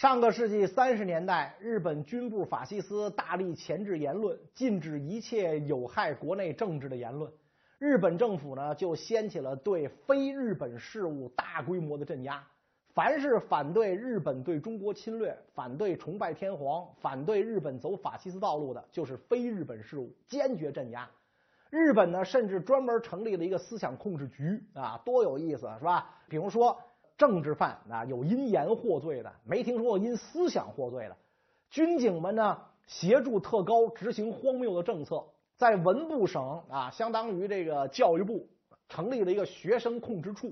上个世纪三十年代，日本军部法西斯大力钳制言论，禁止一切有害国内政治的言论。日本政府呢，就掀起了对非日本事务大规模的镇压。凡是反对日本对中国侵略、反对崇拜天皇、反对日本走法西斯道路的，就是非日本事务，坚决镇压。日本呢，甚至专门成立了一个思想控制局啊，多有意思，是吧？比如说政治犯啊，有因言获罪的，没听说过因思想获罪的。军警们呢，协助特高执行荒谬的政策，在文部省啊，相当于这个教育部，成立了一个学生控制处。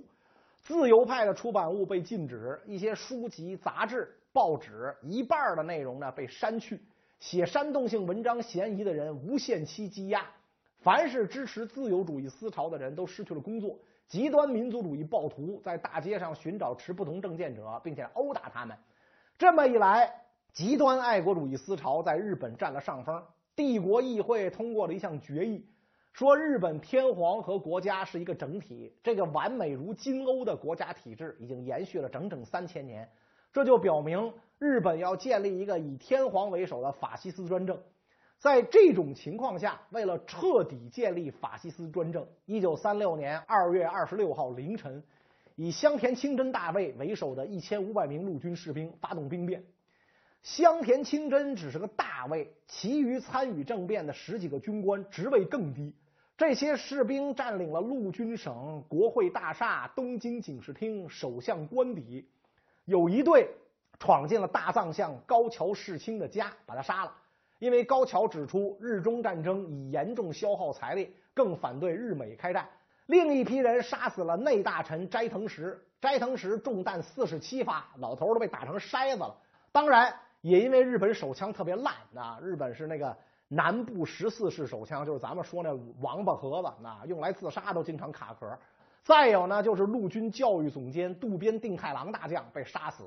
自由派的出版物被禁止，一些书籍、杂志、报纸一半的内容呢被删去，写煽动性文章嫌疑的人无限期羁押，凡是支持自由主义思潮的人都失去了工作，极端民族主义暴徒在大街上寻找持不同政见者，并且殴打他们。这么一来，极端爱国主义思潮在日本占了上风。帝国议会通过了一项决议。说日本天皇和国家是一个整体，这个完美如金欧的国家体制已经延续了整整三千年，这就表明日本要建立一个以天皇为首的法西斯专政。在这种情况下，为了彻底建立法西斯专政，一九三六年二月二十六号凌晨，以香田清真大尉为首的一千五百名陆军士兵发动兵变。香田清真只是个大尉，其余参与政变的十几个军官职位更低。这些士兵占领了陆军省、国会大厦、东京警视厅、首相官邸，有一队闯进了大藏相高桥世清的家，把他杀了。因为高桥指出日中战争已严重消耗财力，更反对日美开战。另一批人杀死了内大臣斋藤实，斋藤实中弹四十七发，老头都被打成筛子了。当然，也因为日本手枪特别烂啊，日本是那个。南部十四式手枪就是咱们说那王八盒子，那用来自杀都经常卡壳。再有呢，就是陆军教育总监渡边定太郎大将被杀死，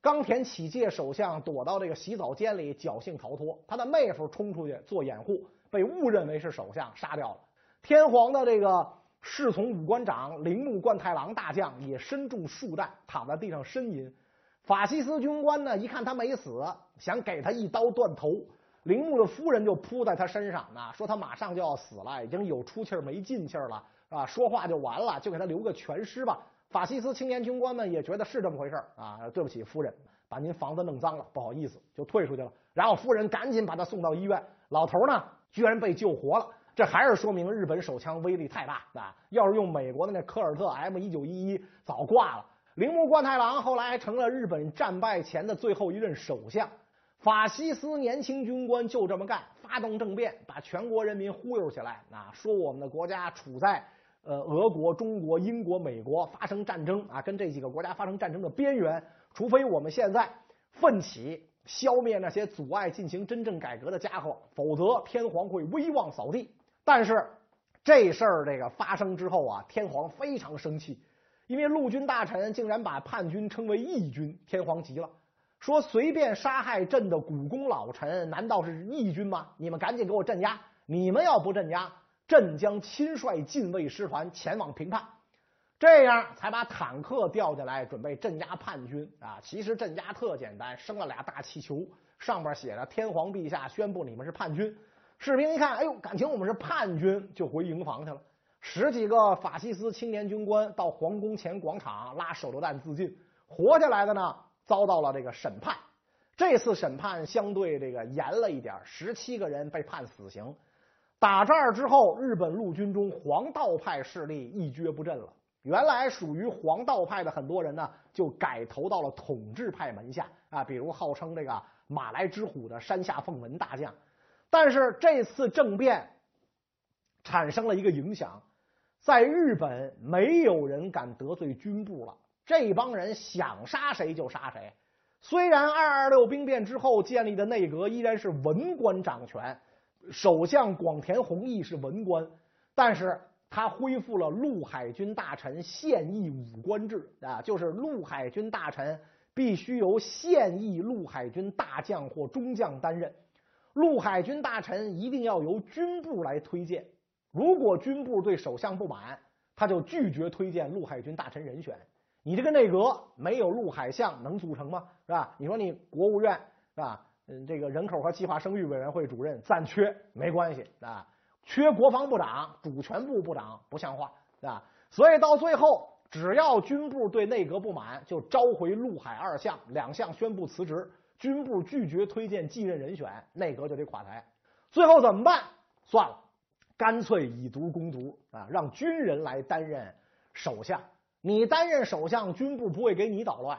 冈田启介首相躲到这个洗澡间里侥幸逃脱，他的妹夫冲出去做掩护，被误认为是首相杀掉了。天皇的这个侍从武官长铃木贯太郎大将也身中数弹，躺在地上呻吟。法西斯军官呢，一看他没死，想给他一刀断头。铃木的夫人就扑在他身上啊，说他马上就要死了，已经有出气没进气了啊，说话就完了，就给他留个全尸吧。法西斯青年军官们也觉得是这么回事啊，对不起夫人，把您房子弄脏了，不好意思，就退出去了。然后夫人赶紧把他送到医院，老头呢居然被救活了，这还是说明日本手枪威力太大啊！要是用美国的那科尔特 M 一九一一，早挂了。铃木贯太郎后来还成了日本战败前的最后一任首相。法西斯年轻军官就这么干，发动政变，把全国人民忽悠起来啊！说我们的国家处在呃俄国、中国、英国、美国发生战争啊，跟这几个国家发生战争的边缘，除非我们现在奋起消灭那些阻碍进行真正改革的家伙，否则天皇会威望扫地。但是这事儿这个发生之后啊，天皇非常生气，因为陆军大臣竟然把叛军称为义军，天皇急了。说随便杀害朕的古公老臣，难道是义军吗？你们赶紧给我镇压！你们要不镇压，朕将亲率禁卫师团前往平叛。这样才把坦克调进来，准备镇压叛军啊！其实镇压特简单，升了俩大气球，上边写着“天皇陛下宣布你们是叛军”。士兵一看，哎呦，感情我们是叛军，就回营房去了。十几个法西斯青年军官到皇宫前广场拉手榴弹自尽，活下来的呢？遭到了这个审判，这次审判相对这个严了一点，十七个人被判死刑。打这儿之后，日本陆军中黄道派势力一蹶不振了。原来属于黄道派的很多人呢，就改投到了统治派门下啊，比如号称这个马来之虎的山下奉文大将。但是这次政变产生了一个影响，在日本没有人敢得罪军部了。这帮人想杀谁就杀谁。虽然二二六兵变之后建立的内阁依然是文官掌权，首相广田弘毅是文官，但是他恢复了陆海军大臣现役武官制啊，就是陆海军大臣必须由现役陆海军大将或中将担任，陆海军大臣一定要由军部来推荐，如果军部对首相不满，他就拒绝推荐陆海军大臣人选。你这个内阁没有陆海相能组成吗？是吧？你说你国务院是吧？嗯，这个人口和计划生育委员会主任暂缺，没关系啊。缺国防部长、主权部部长不像话，啊？所以到最后，只要军部对内阁不满，就召回陆海二相，两相宣布辞职。军部拒绝推荐继任人选，内阁就得垮台。最后怎么办？算了，干脆以毒攻毒啊，让军人来担任首相。你担任首相，军部不会给你捣乱。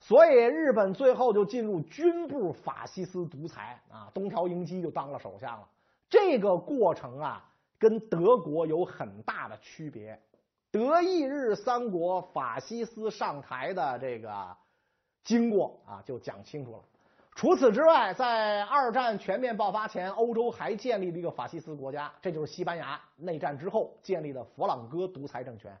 所以日本最后就进入军部法西斯独裁啊，东条英机就当了首相了。这个过程啊，跟德国有很大的区别。德意日三国法西斯上台的这个经过啊，就讲清楚了。除此之外，在二战全面爆发前，欧洲还建立了一个法西斯国家，这就是西班牙。内战之后建立的佛朗哥独裁政权。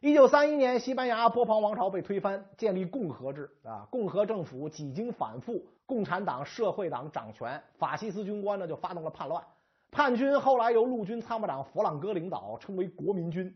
一九三一年，西班牙波旁王朝被推翻，建立共和制啊。共和政府几经反复，共产党、社会党掌权，法西斯军官呢就发动了叛乱。叛军后来由陆军参谋长佛朗哥领导，称为国民军。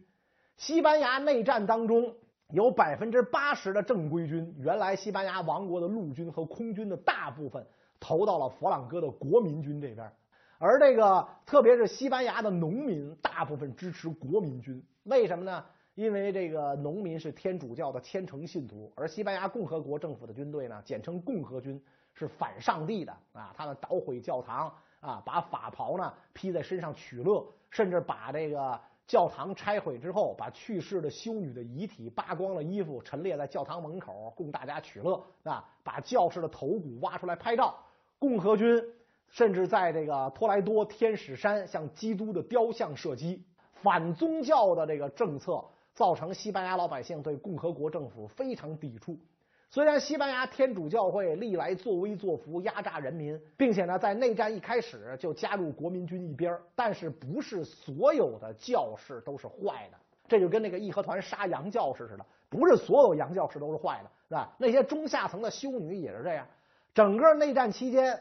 西班牙内战当中。有百分之八十的正规军，原来西班牙王国的陆军和空军的大部分投到了佛朗哥的国民军这边，而这个特别是西班牙的农民大部分支持国民军，为什么呢？因为这个农民是天主教的虔诚信徒，而西班牙共和国政府的军队呢，简称共和军，是反上帝的啊，他们捣毁教堂啊，把法袍呢披在身上取乐，甚至把这个。教堂拆毁之后，把去世的修女的遗体扒光了衣服，陈列在教堂门口，供大家取乐啊！把教士的头骨挖出来拍照。共和军甚至在这个托莱多天使山向基督的雕像射击，反宗教的这个政策造成西班牙老百姓对共和国政府非常抵触。虽然西班牙天主教会历来作威作福，压榨人民，并且呢，在内战一开始就加入国民军一边，但是不是所有的教士都是坏的。这就跟那个义和团杀洋教士似的，不是所有洋教士都是坏的，是吧？那些中下层的修女也是这样。整个内战期间，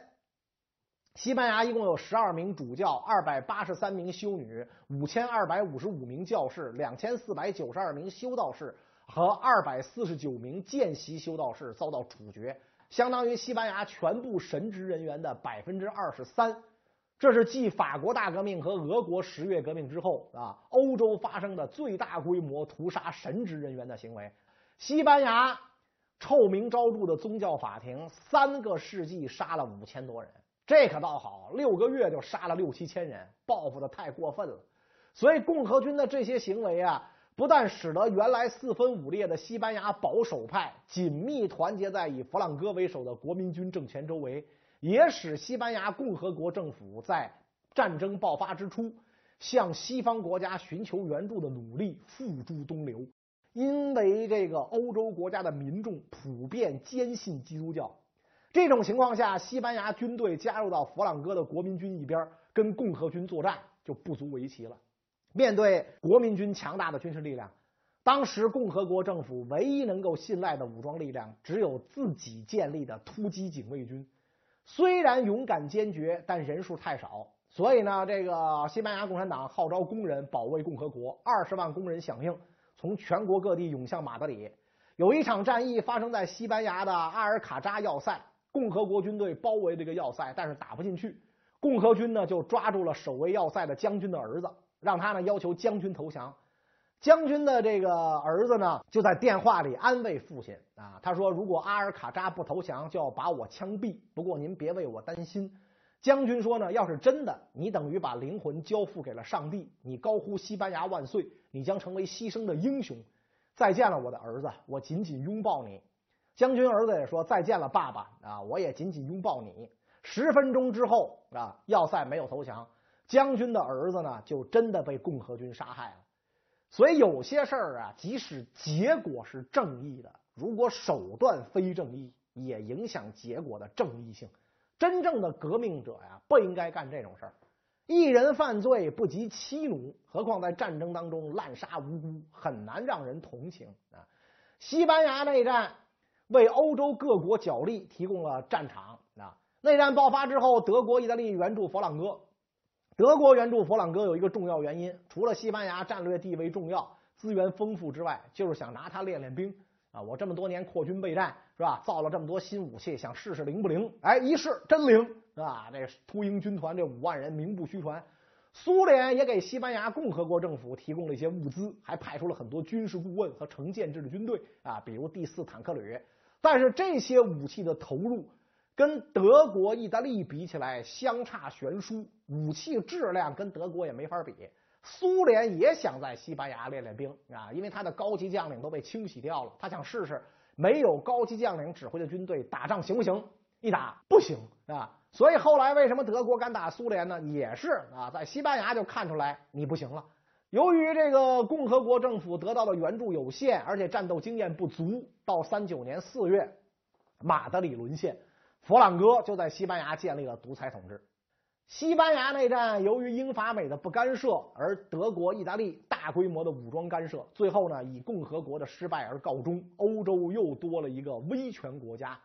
西班牙一共有十二名主教、二百八十三名修女、五千二百五十五名教士、两千四百九十二名修道士。和二百四十九名见习修道士遭到处决，相当于西班牙全部神职人员的百分之二十三。这是继法国大革命和俄国十月革命之后啊，欧洲发生的最大规模屠杀神职人员的行为。西班牙臭名昭著的宗教法庭，三个世纪杀了五千多人，这可倒好，六个月就杀了六七千人，报复的太过分了。所以共和军的这些行为啊。不但使得原来四分五裂的西班牙保守派紧密团结在以弗朗哥为首的国民军政权周围，也使西班牙共和国政府在战争爆发之初向西方国家寻求援助的努力付诸东流。因为这个欧洲国家的民众普遍坚信基督教，这种情况下，西班牙军队加入到佛朗哥的国民军一边，跟共和军作战就不足为奇了。面对国民军强大的军事力量，当时共和国政府唯一能够信赖的武装力量只有自己建立的突击警卫军。虽然勇敢坚决，但人数太少，所以呢，这个西班牙共产党号召工人保卫共和国，二十万工人响应，从全国各地涌向马德里。有一场战役发生在西班牙的阿尔卡扎要塞，共和国军队包围这个要塞，但是打不进去。共和军呢，就抓住了守卫要塞的将军的儿子。让他呢要求将军投降，将军的这个儿子呢就在电话里安慰父亲啊，他说如果阿尔卡扎不投降，就要把我枪毙。不过您别为我担心。将军说呢，要是真的，你等于把灵魂交付给了上帝，你高呼西班牙万岁，你将成为牺牲的英雄。再见了，我的儿子，我紧紧拥抱你。将军儿子也说再见了，爸爸啊，我也紧紧拥抱你。十分钟之后啊，要塞没有投降。将军的儿子呢，就真的被共和军杀害了。所以有些事儿啊，即使结果是正义的，如果手段非正义，也影响结果的正义性。真正的革命者呀，不应该干这种事儿。一人犯罪不及妻奴，何况在战争当中滥杀无辜，很难让人同情啊。西班牙内战为欧洲各国角力提供了战场啊。内战爆发之后，德国、意大利援助佛朗哥。德国援助佛朗哥有一个重要原因，除了西班牙战略地位重要、资源丰富之外，就是想拿它练练兵。啊，我这么多年扩军备战，是吧？造了这么多新武器，想试试灵不灵？哎，一试真灵，是吧？这秃鹰军团这五万人名不虚传。苏联也给西班牙共和国政府提供了一些物资，还派出了很多军事顾问和成建制的军队啊，比如第四坦克旅。但是这些武器的投入跟德国、意大利比起来相差悬殊，武器质量跟德国也没法比。苏联也想在西班牙练练兵啊，因为他的高级将领都被清洗掉了，他想试试没有高级将领指挥的军队打仗行不行？一打不行啊，所以后来为什么德国敢打苏联呢？也是啊，在西班牙就看出来你不行了。由于这个共和国政府得到的援助有限，而且战斗经验不足，到三九年四月，马德里沦陷，佛朗哥就在西班牙建立了独裁统治。西班牙内战，由于英法美的不干涉，而德国、意大利大规模的武装干涉，最后呢以共和国的失败而告终。欧洲又多了一个威权国家，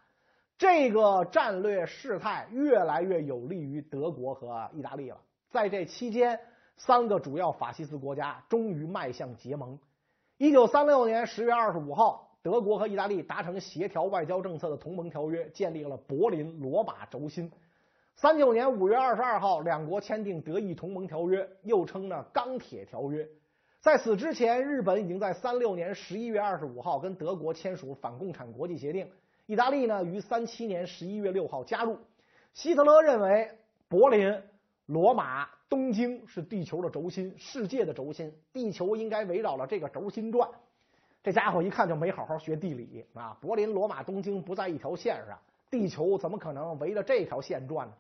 这个战略事态越来越有利于德国和意大利了。在这期间，三个主要法西斯国家终于迈向结盟。一九三六年十月二十五号，德国和意大利达成协调外交政策的同盟条约，建立了柏林罗马轴心。三九年五月二十二号，两国签订德意同盟条约，又称呢钢铁条约。在此之前，日本已经在三六年十一月二十五号跟德国签署反共产国际协定。意大利呢于三七年十一月六号加入。希特勒认为柏林、罗马、东京是地球的轴心，世界的轴心，地球应该围绕着这个轴心转。这家伙一看就没好好学地理啊！柏林、罗马、东京不在一条线上，地球怎么可能围着这条线转呢？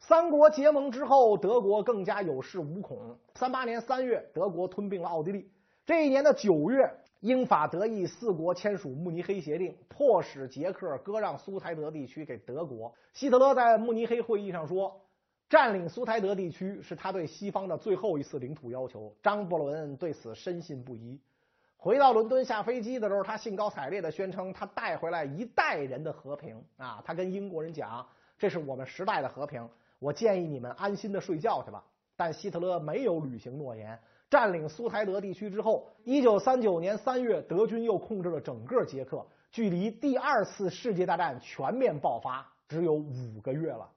三国结盟之后，德国更加有恃无恐。三八年三月，德国吞并了奥地利。这一年的九月，英法德意四国签署慕尼黑协定，迫使捷克割让苏台德地区给德国。希特勒在慕尼黑会议上说：“占领苏台德地区是他对西方的最后一次领土要求。”张伯伦对此深信不疑。回到伦敦下飞机的时候，他兴高采烈地宣称：“他带回来一代人的和平啊！”他跟英国人讲：“这是我们时代的和平。”我建议你们安心的睡觉去吧。但希特勒没有履行诺言。占领苏台德地区之后，一九三九年三月，德军又控制了整个捷克，距离第二次世界大战全面爆发只有五个月了。